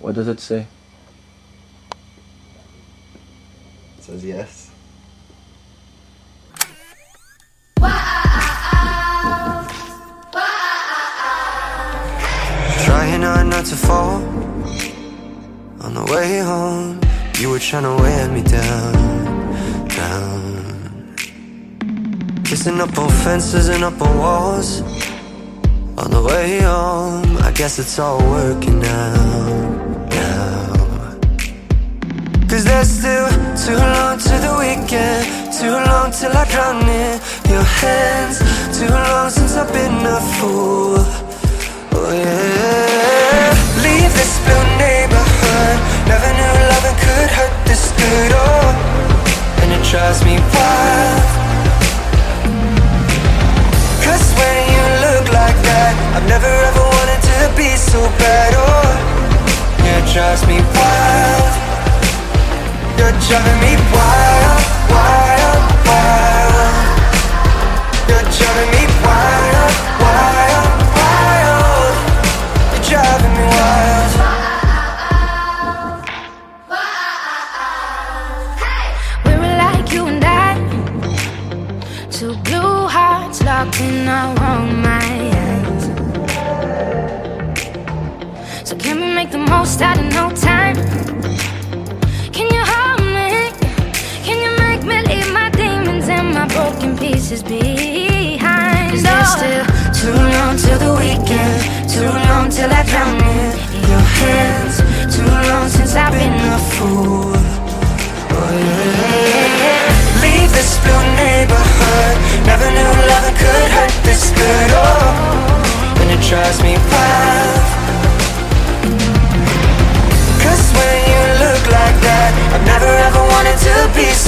What does it say? It says yes. Trying hard not to fall On the way home You were trying to wear me down Down Kissing up on fences and up on walls On the way home I guess it's all working out There's still too long to the weekend Too long till I drown in your hands Too long since I've been a fool. Oh yeah. Leave this blue neighborhood. Never knew loving could hurt this good Oh. And it drives me wild. Cause when you look like that I've never ever driving me wild, wild, wild. You're driving me wild, wild, wild. You're driving me wild. We were like you and I. Two blue hearts locked in our own minds. So can we make the most out of no time? Pieces behind? Cause there's oh. still too long till the weekend? Too long till I drown in your hands. Too long since I've been a fool. Oh yeah. Leave this blue neighborhood. Never knew love could hurt this good. Oh And it drives me wild. Cause when you look like that I've never ever wanted to be so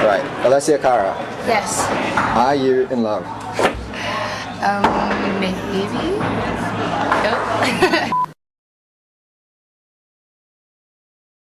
Right, Alessia Cara, Yes. are you in love? Um, maybe? Nope.